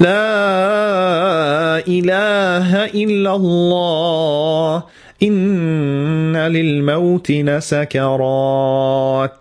لا إله إلا الله. إن للموت لسكرات